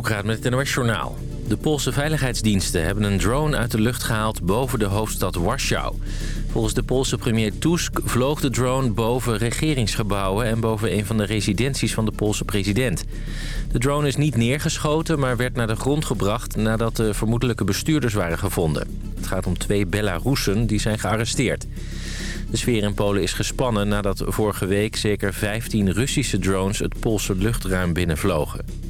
Kasboekraad met het NOS Journaal. De Poolse veiligheidsdiensten hebben een drone uit de lucht gehaald boven de hoofdstad Warschau. Volgens de Poolse premier Tusk vloog de drone boven regeringsgebouwen... en boven een van de residenties van de Poolse president. De drone is niet neergeschoten, maar werd naar de grond gebracht... nadat de vermoedelijke bestuurders waren gevonden. Het gaat om twee Belarussen die zijn gearresteerd. De sfeer in Polen is gespannen nadat vorige week zeker 15 Russische drones het Poolse luchtruim binnenvlogen.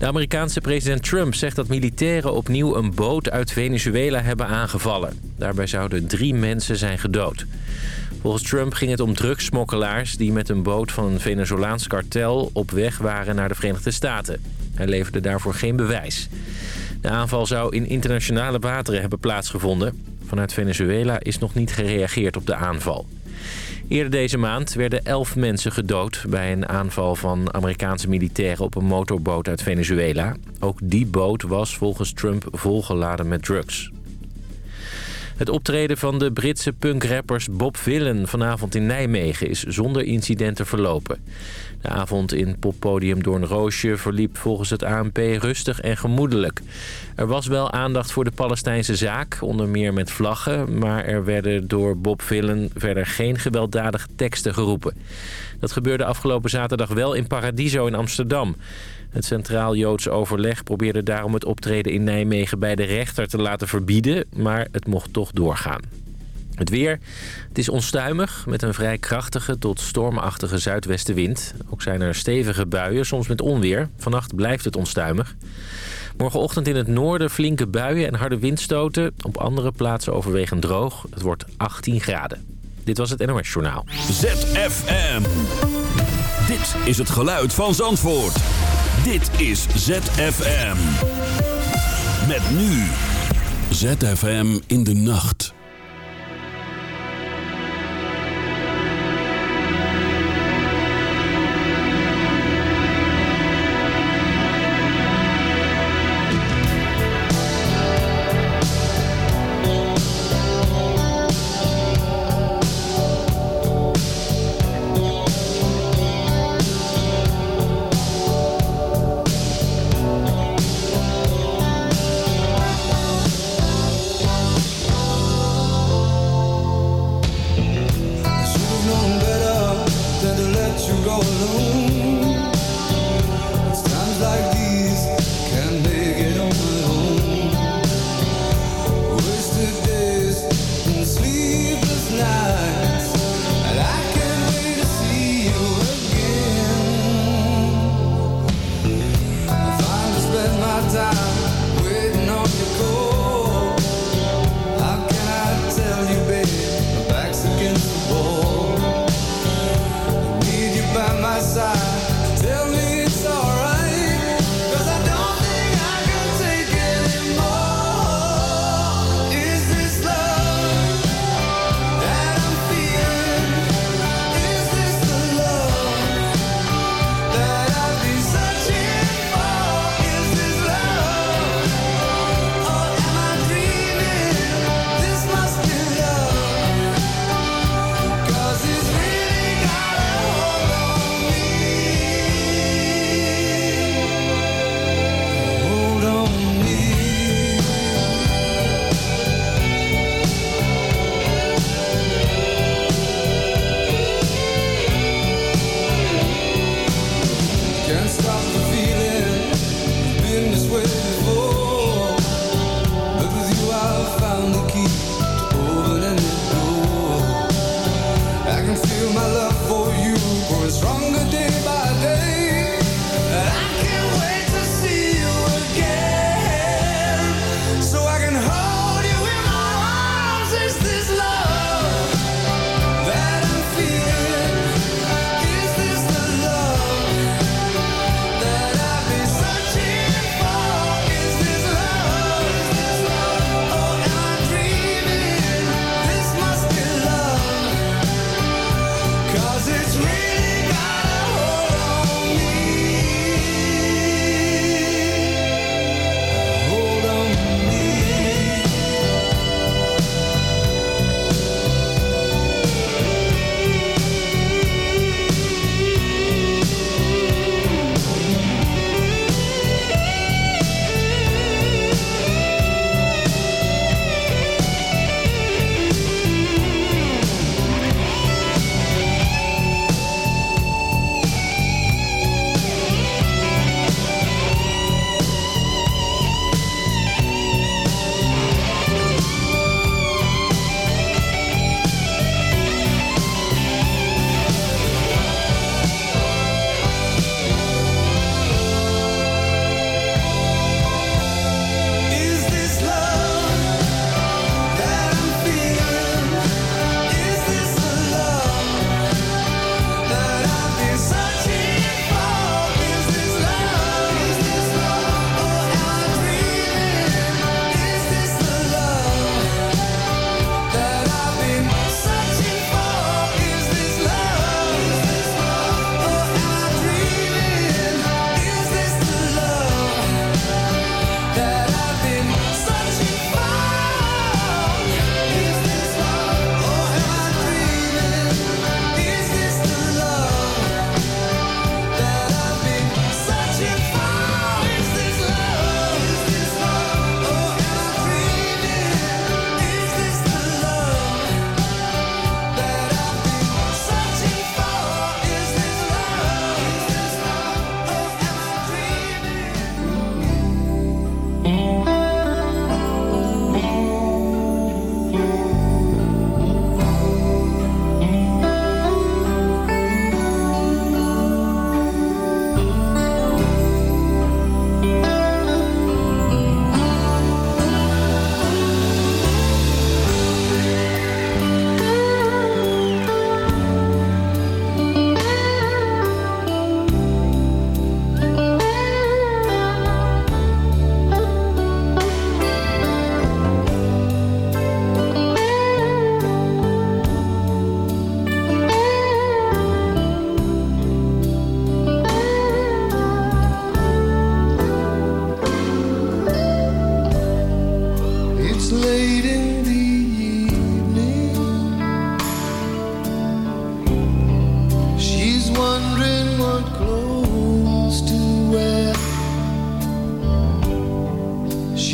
De Amerikaanse president Trump zegt dat militairen opnieuw een boot uit Venezuela hebben aangevallen. Daarbij zouden drie mensen zijn gedood. Volgens Trump ging het om drugssmokkelaars die met een boot van een Venezolaans kartel op weg waren naar de Verenigde Staten. Hij leverde daarvoor geen bewijs. De aanval zou in internationale wateren hebben plaatsgevonden. Vanuit Venezuela is nog niet gereageerd op de aanval. Eerder deze maand werden elf mensen gedood bij een aanval van Amerikaanse militairen op een motorboot uit Venezuela. Ook die boot was volgens Trump volgeladen met drugs. Het optreden van de Britse punkrappers Bob Villen vanavond in Nijmegen is zonder incidenten verlopen. De avond in poppodium Doornroosje verliep volgens het ANP rustig en gemoedelijk. Er was wel aandacht voor de Palestijnse zaak, onder meer met vlaggen... maar er werden door Bob Villen verder geen gewelddadige teksten geroepen. Dat gebeurde afgelopen zaterdag wel in Paradiso in Amsterdam. Het Centraal Joods Overleg probeerde daarom het optreden in Nijmegen bij de rechter te laten verbieden, maar het mocht toch doorgaan. Het weer. Het is onstuimig met een vrij krachtige tot stormachtige zuidwestenwind. Ook zijn er stevige buien, soms met onweer. Vannacht blijft het onstuimig. Morgenochtend in het noorden flinke buien en harde windstoten. Op andere plaatsen overwegend droog. Het wordt 18 graden. Dit was het NOS Journaal. ZFM. Dit is het geluid van Zandvoort. Dit is ZFM. Met nu. ZFM in de nacht.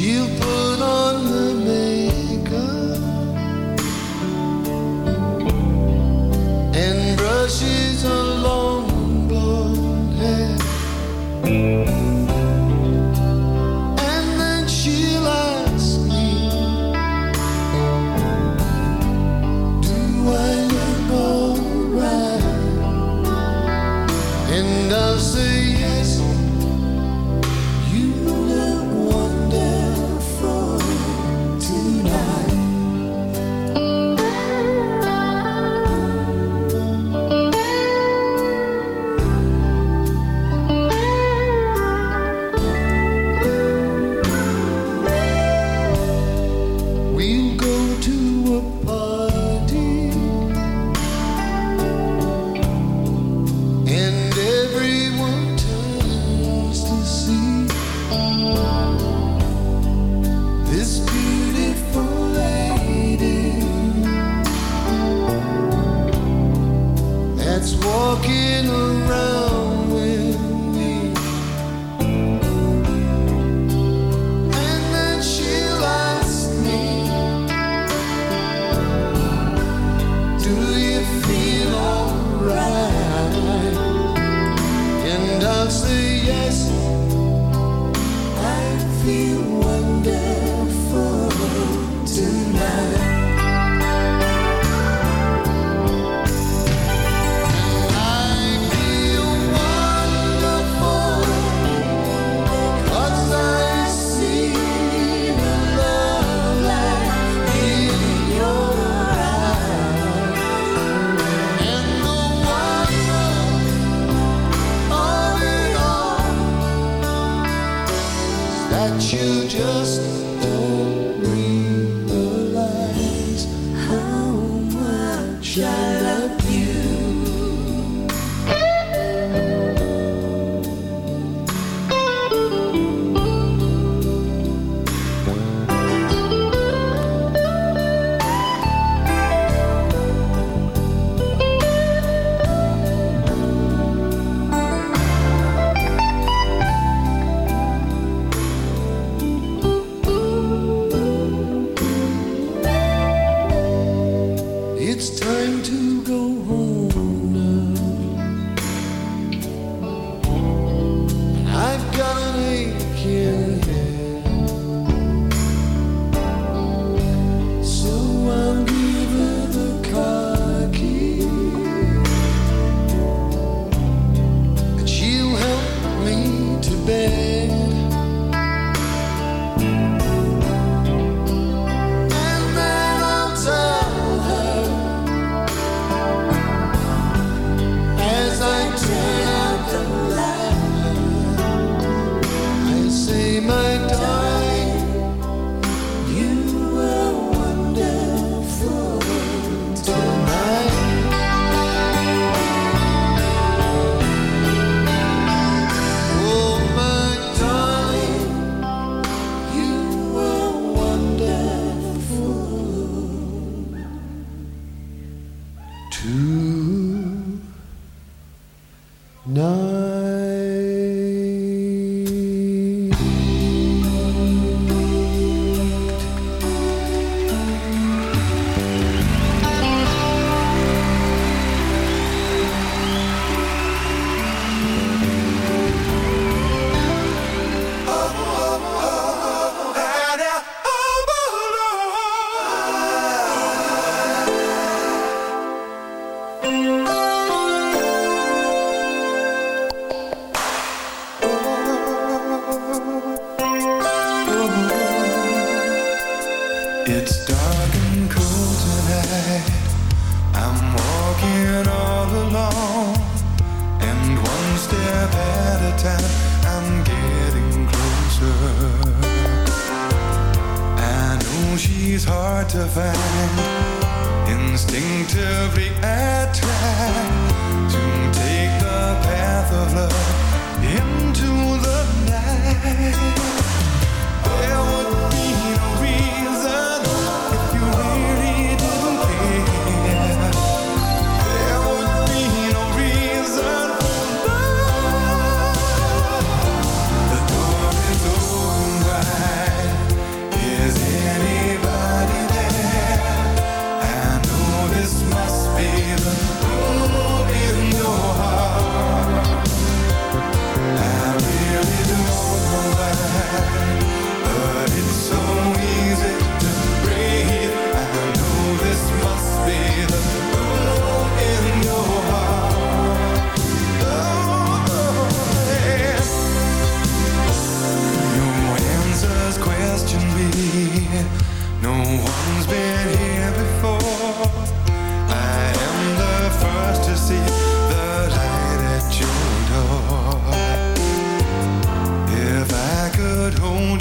You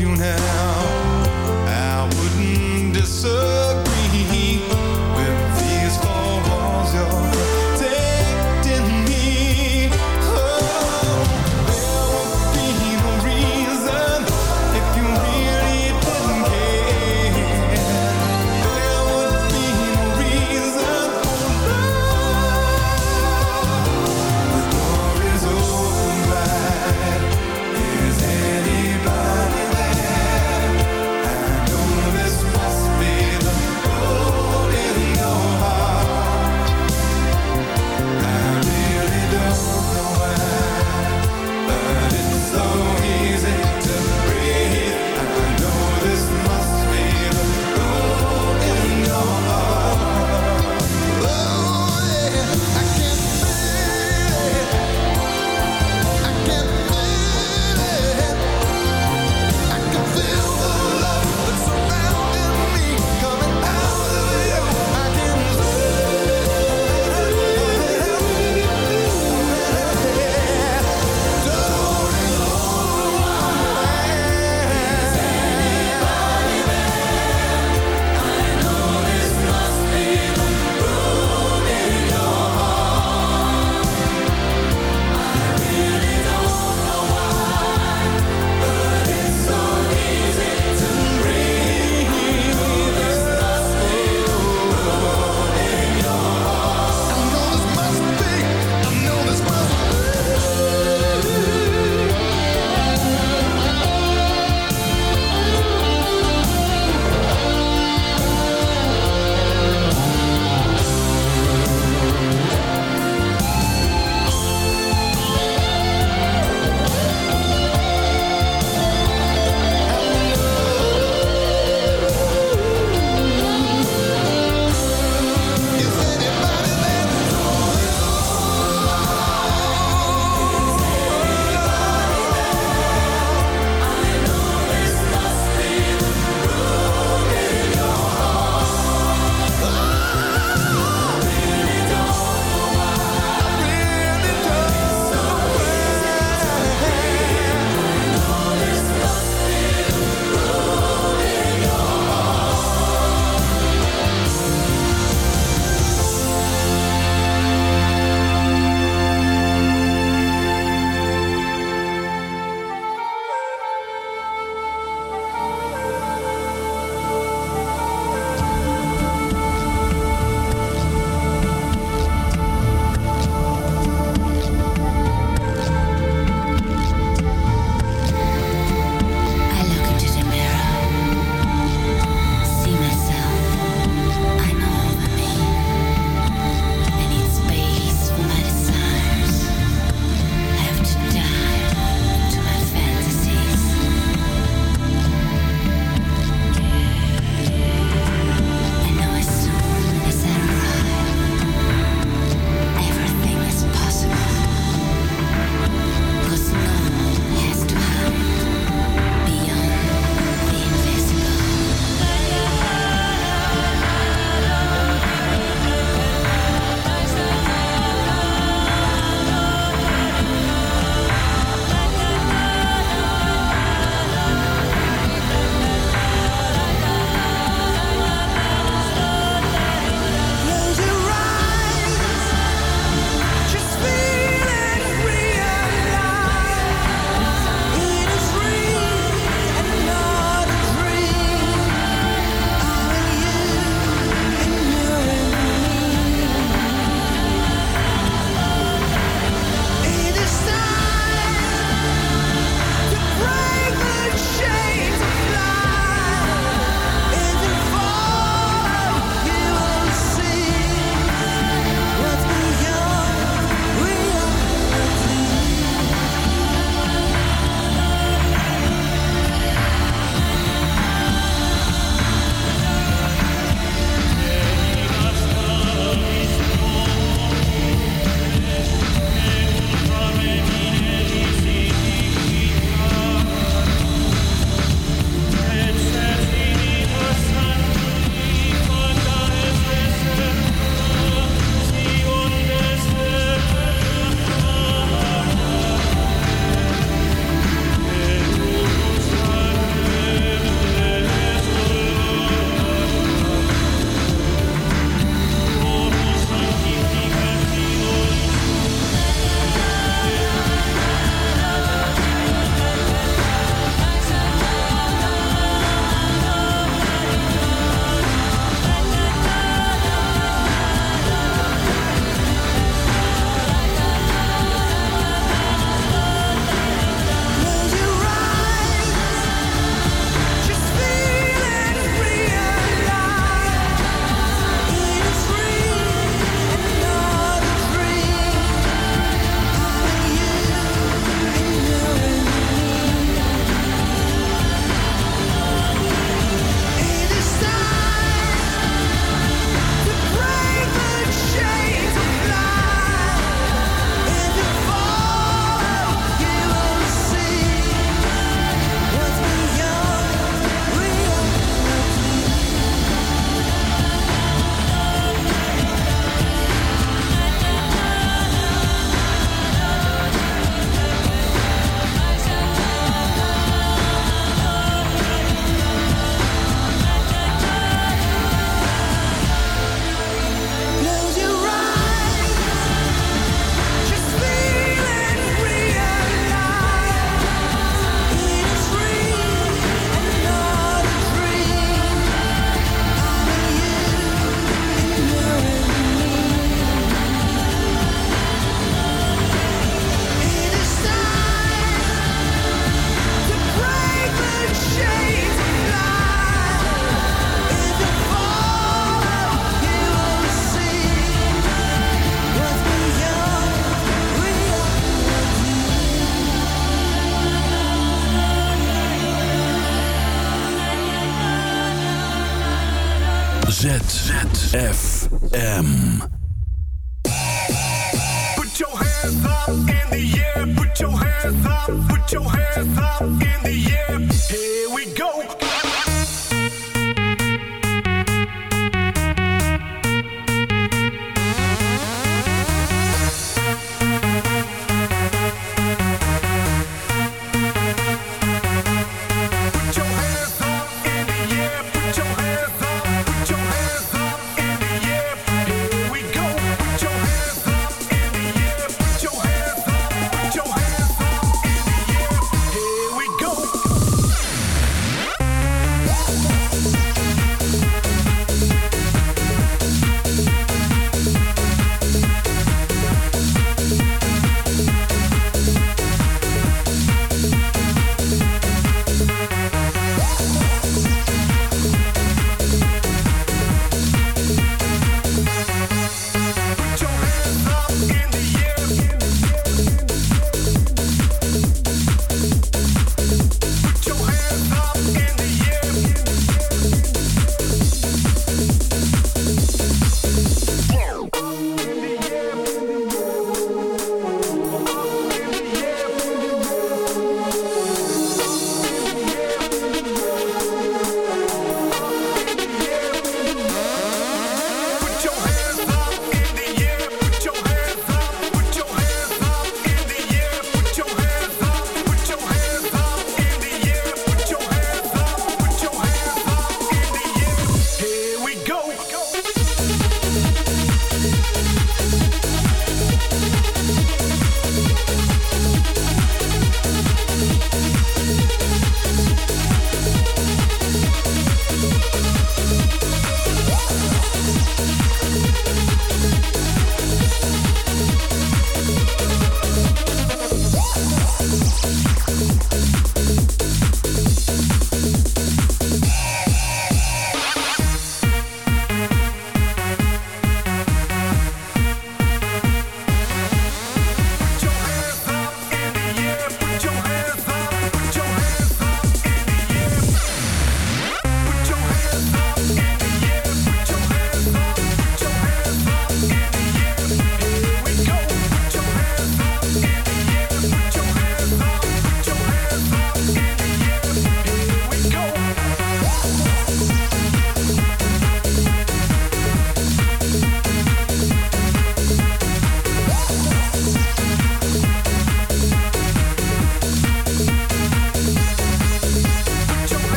you now, I wouldn't disagree.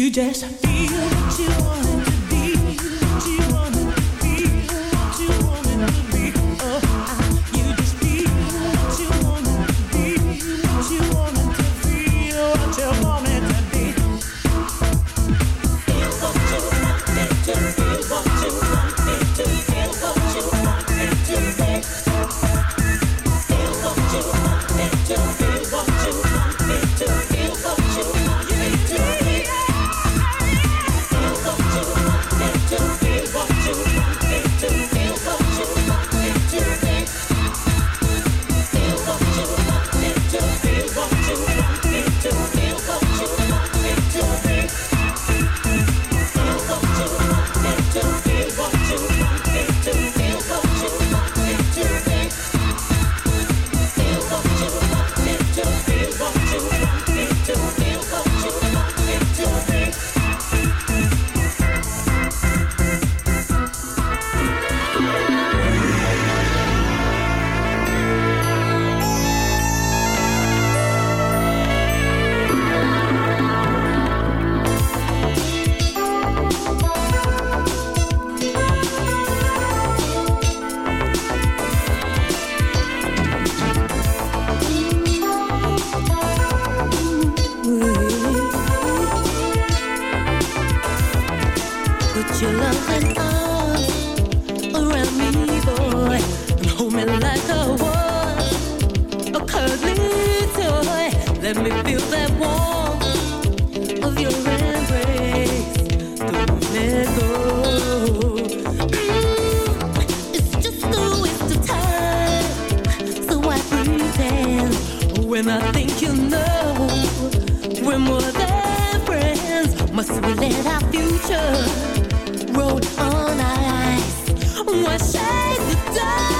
You just feel what you are. when I think you know we're more than friends. Must we let our future roll on ice? eyes? Why shade dark?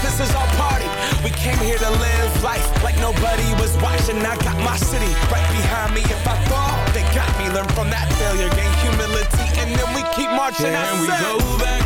march and we go back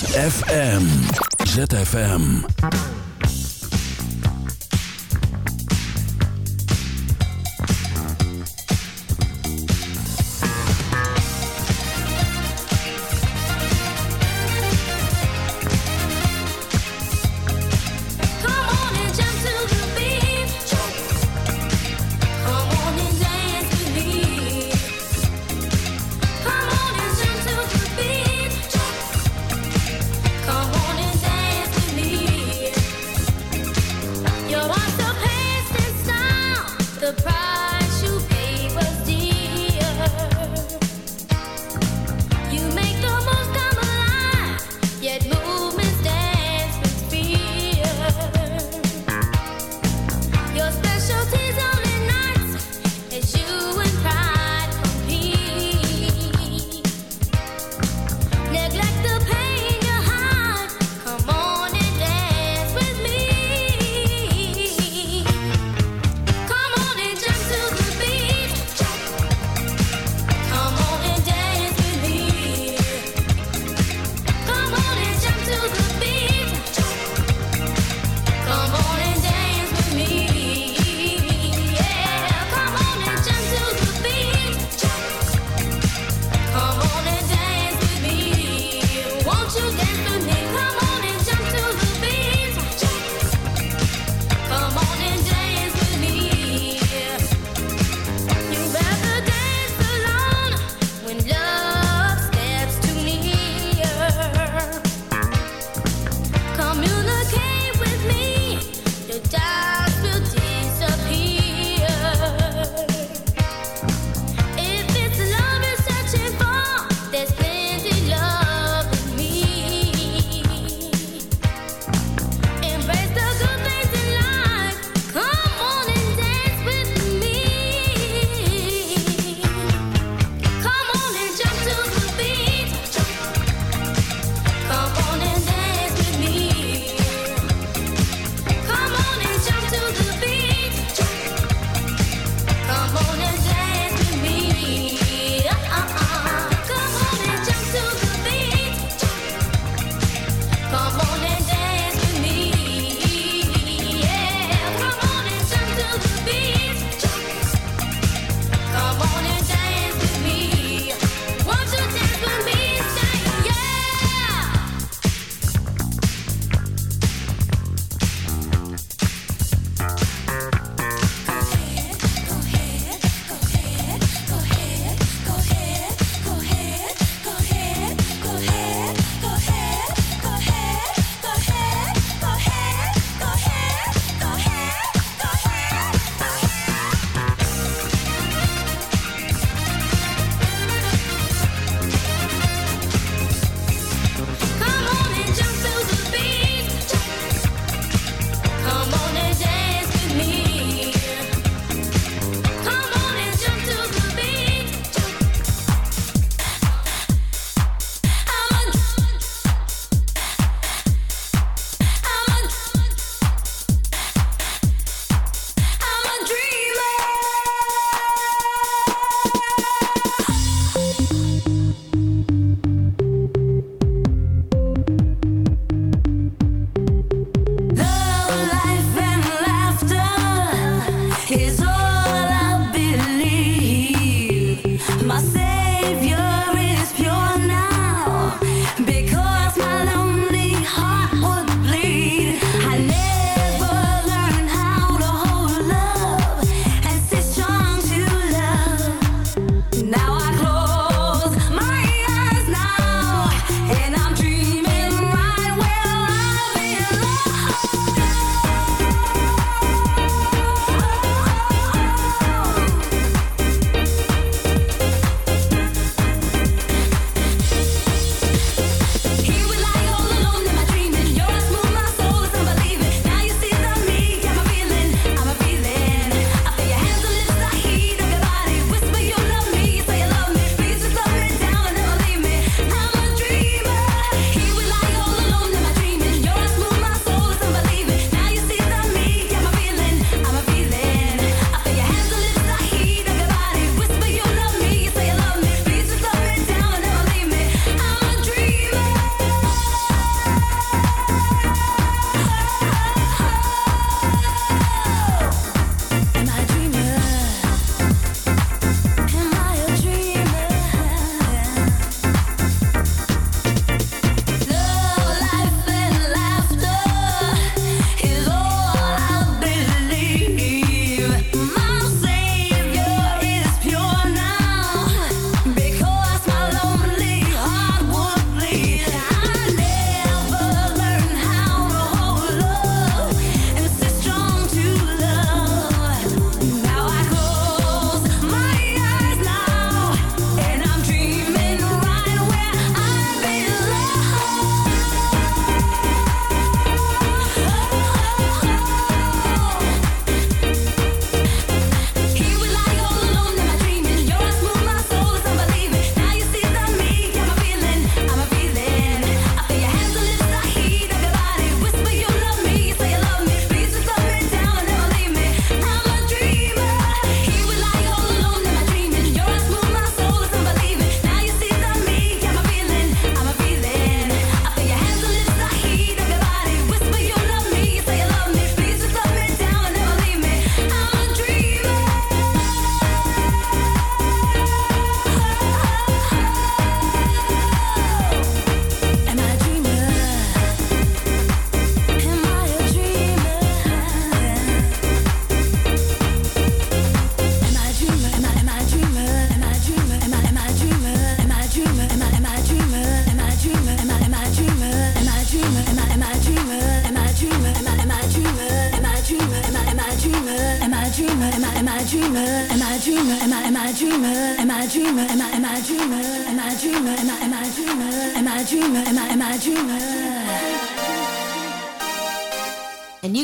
ZFM.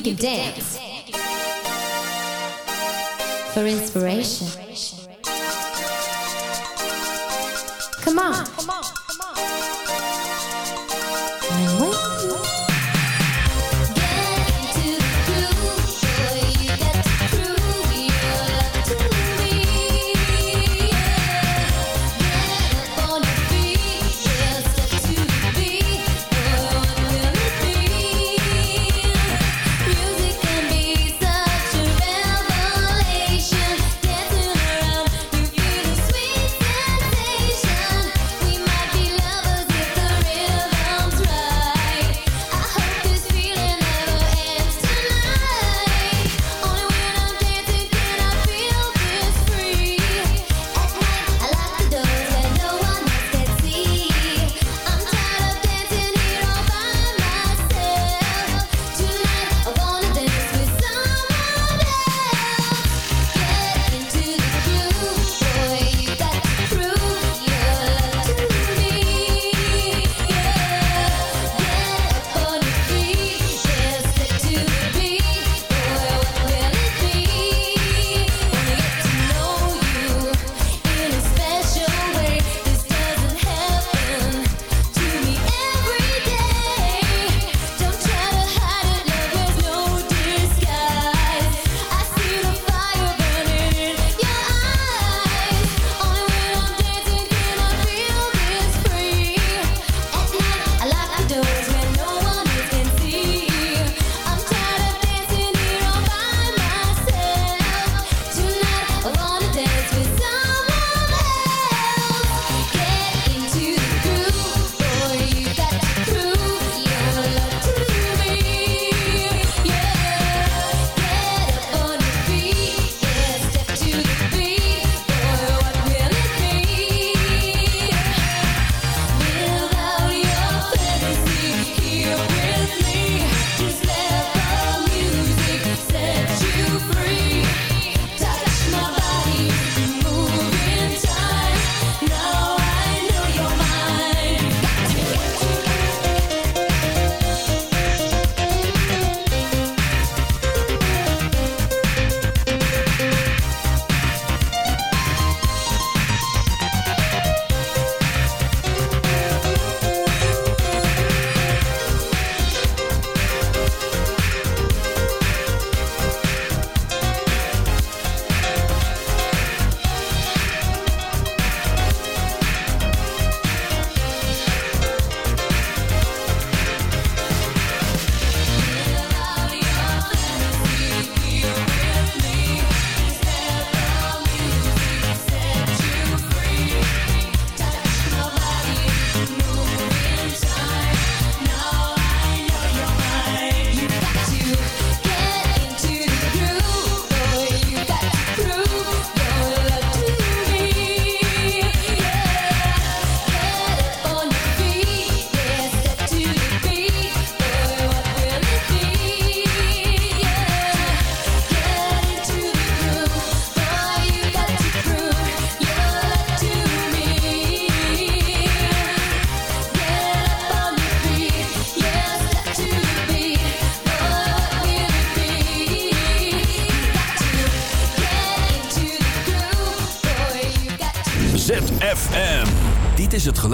can dance for inspiration.